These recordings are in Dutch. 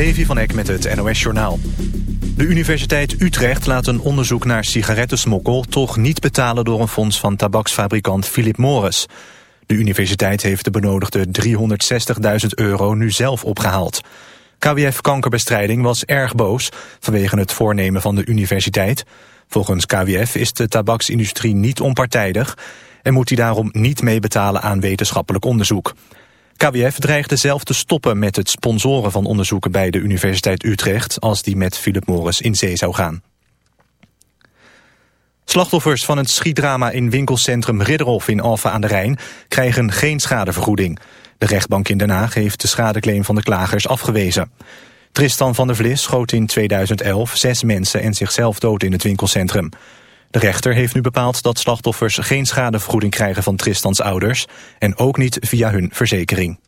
Levi van Eck met het NOS-journaal. De Universiteit Utrecht laat een onderzoek naar sigarettensmokkel... toch niet betalen door een fonds van tabaksfabrikant Philip Morris. De universiteit heeft de benodigde 360.000 euro nu zelf opgehaald. KWF Kankerbestrijding was erg boos vanwege het voornemen van de universiteit. Volgens KWF is de tabaksindustrie niet onpartijdig... en moet hij daarom niet meebetalen aan wetenschappelijk onderzoek. KWF dreigde zelf te stoppen met het sponsoren van onderzoeken bij de Universiteit Utrecht als die met Philip Morris in zee zou gaan. Slachtoffers van het schietdrama in winkelcentrum Ridderhof in Alphen aan de Rijn krijgen geen schadevergoeding. De rechtbank in Den Haag heeft de schadeclaim van de klagers afgewezen. Tristan van der Vlis schoot in 2011 zes mensen en zichzelf dood in het winkelcentrum. De rechter heeft nu bepaald dat slachtoffers geen schadevergoeding krijgen van Tristans ouders en ook niet via hun verzekering.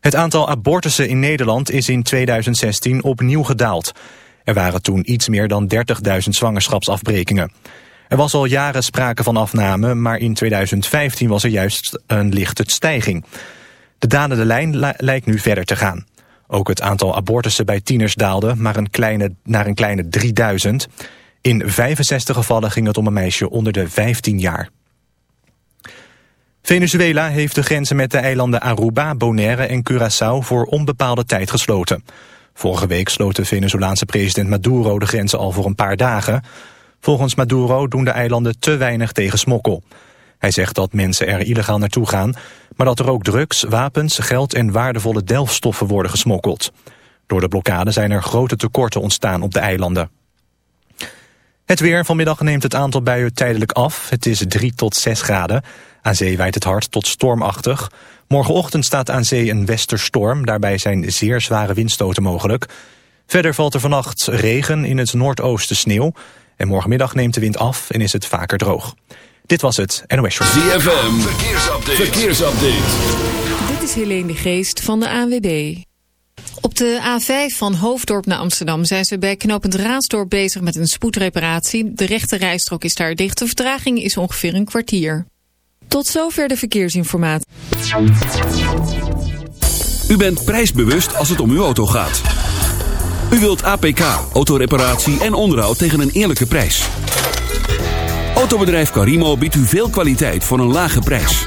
Het aantal abortussen in Nederland is in 2016 opnieuw gedaald. Er waren toen iets meer dan 30.000 zwangerschapsafbrekingen. Er was al jaren sprake van afname, maar in 2015 was er juist een lichte stijging. De dalende lijn lijkt nu verder te gaan. Ook het aantal abortussen bij tieners daalde maar een kleine, naar een kleine 3000. In 65 gevallen ging het om een meisje onder de 15 jaar. Venezuela heeft de grenzen met de eilanden Aruba, Bonaire en Curaçao voor onbepaalde tijd gesloten. Vorige week sloot de Venezolaanse president Maduro de grenzen al voor een paar dagen. Volgens Maduro doen de eilanden te weinig tegen smokkel. Hij zegt dat mensen er illegaal naartoe gaan, maar dat er ook drugs, wapens, geld en waardevolle delfstoffen worden gesmokkeld. Door de blokkade zijn er grote tekorten ontstaan op de eilanden. Het weer. Vanmiddag neemt het aantal buien tijdelijk af. Het is 3 tot 6 graden. Aan zee waait het hard tot stormachtig. Morgenochtend staat aan zee een westerstorm. Daarbij zijn zeer zware windstoten mogelijk. Verder valt er vannacht regen, in het noordoosten sneeuw. En morgenmiddag neemt de wind af en is het vaker droog. Dit was het NOS Show. ZFM. Verkeersupdate. Verkeersupdate. Dit is Helene de Geest van de ANWB. Op de A5 van Hoofddorp naar Amsterdam zijn ze bij knooppunt Raasdorp bezig met een spoedreparatie. De rechte rijstrook is daar dicht. De vertraging is ongeveer een kwartier. Tot zover de verkeersinformatie. U bent prijsbewust als het om uw auto gaat. U wilt APK, autoreparatie en onderhoud tegen een eerlijke prijs. Autobedrijf Carimo biedt u veel kwaliteit voor een lage prijs.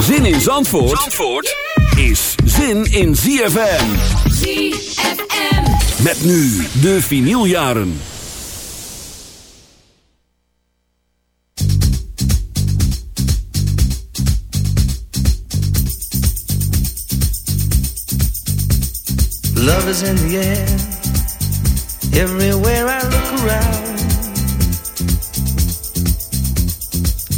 Zin in Zandvoort, Zandvoort is zin in ZFM. ZFM. Met nu de vinyljaren. Love is in the air. Everywhere I look around.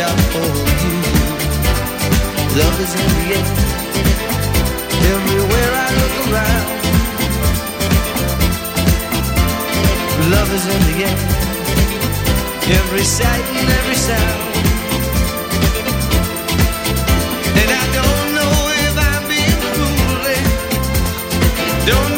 Out for you. Love is in the air. Everywhere I look around. Love is in the air. Every sight and every sound. And I don't know if I'm being foolish. Don't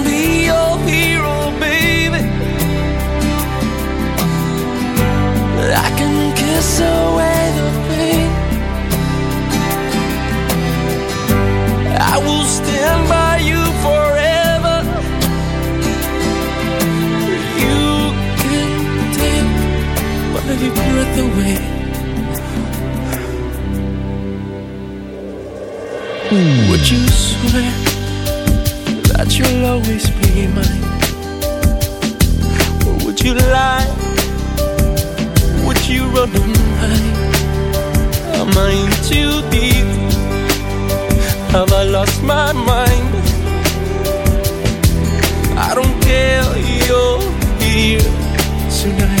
that you'll always be mine? Or would you lie? Would you run and hide? Am I in too deep? Have I lost my mind? I don't care, you're here tonight.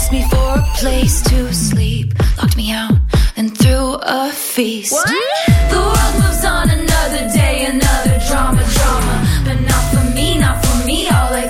asked me for a place to sleep, locked me out, and threw a feast. The world moves on another day, another drama, drama. But not for me, not for me. All I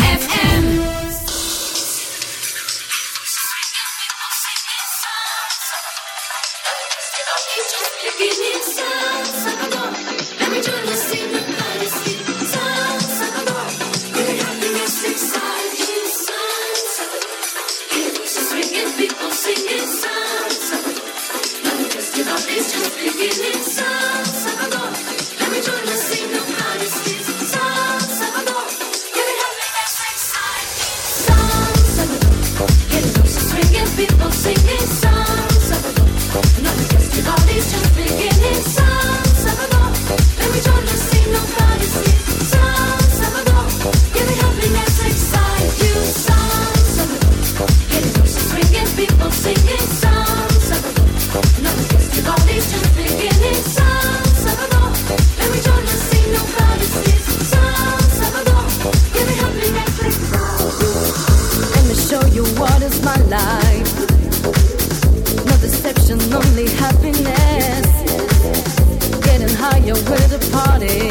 Only happiness. Getting higher with the party.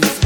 time to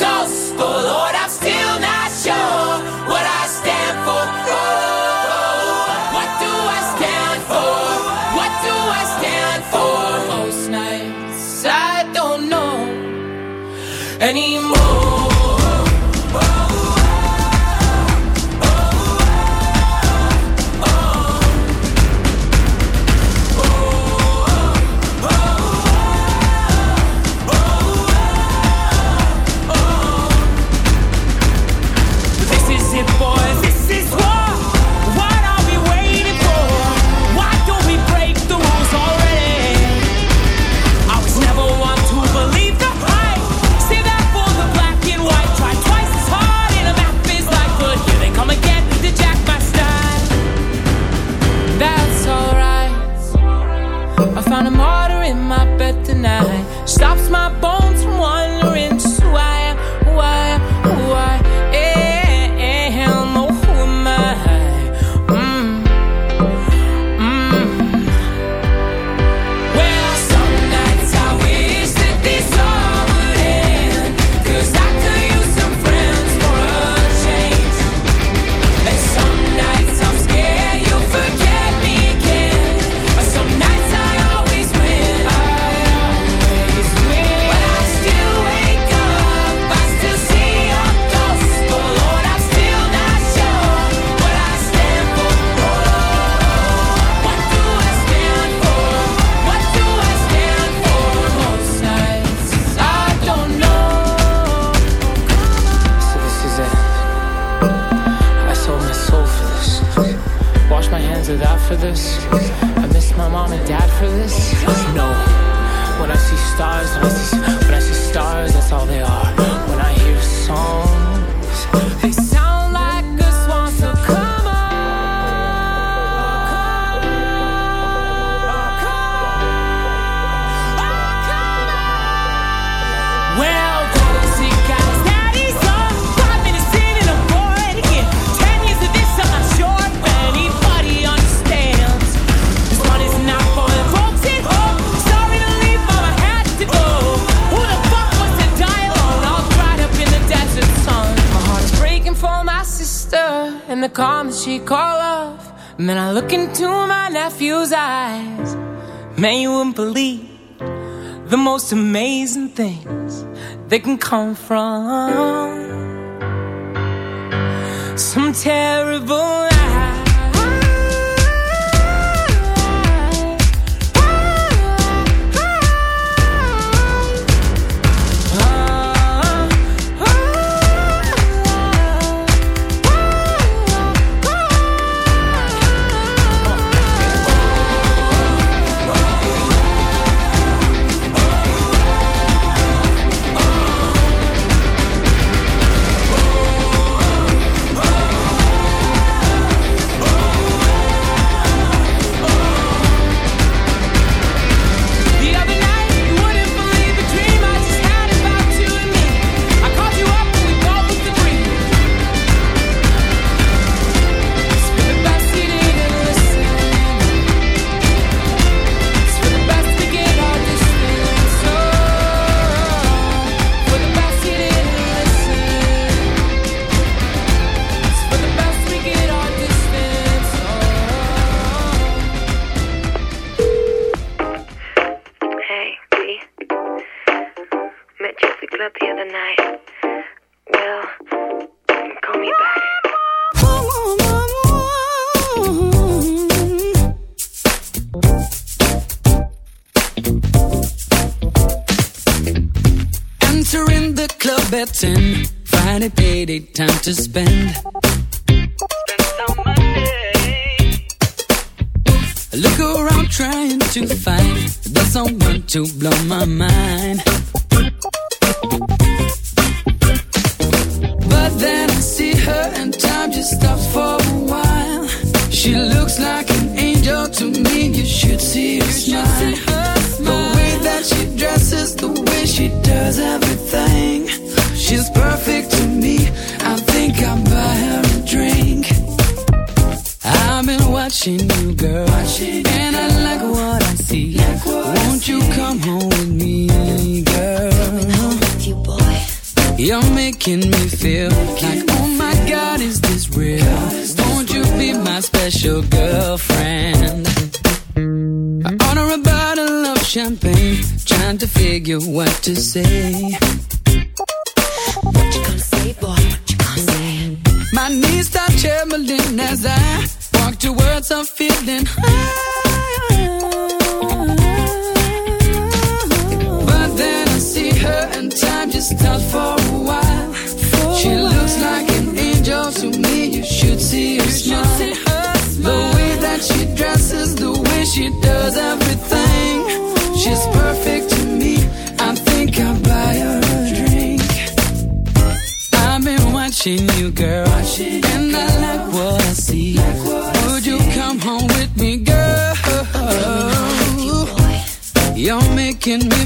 Los Colores. they can come from. Champagne, trying to figure what to say. What you gonna say, boy? What you gonna say? My knees start trembling as I walk towards a feeling high. But then I see her and time just stops for a while. She looks like an angel to me. You should see her smile. The way that she dresses, the way she does everything. She's perfect to me. I think I'll buy her a drink. I've been watching you, girl, watching and I like what I see. Would you come home with me, girl? You're making me